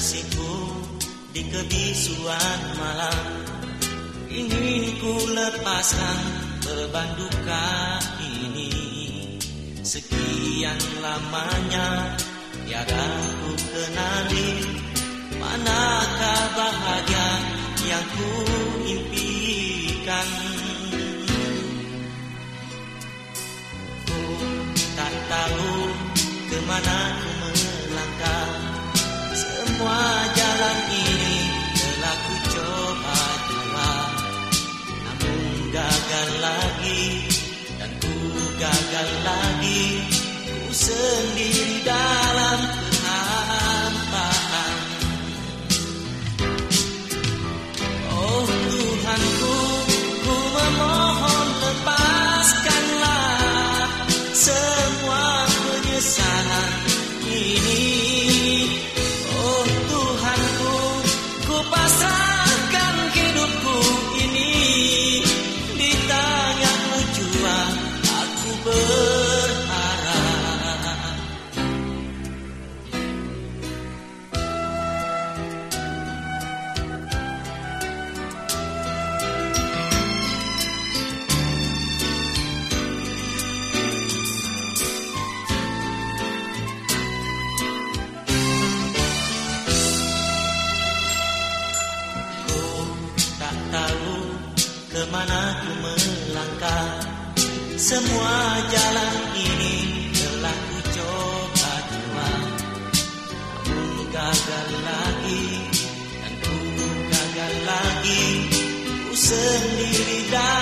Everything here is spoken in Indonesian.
tersipu di kebisuan malam. Ingin ku lepaskan beban duka ini. Sekian lamanya tiada ku kenali Manakah bahagia yang ku impikan. Ku tak tahu ke mana ku Semua jalan ini telah ku coba jalan Namun gagal lagi dan ku gagal lagi ke mana ku melangkah. Semua jalan ini telah ku coba dua. Aku gagal lagi dan ku gagal lagi. Ku sendiri dah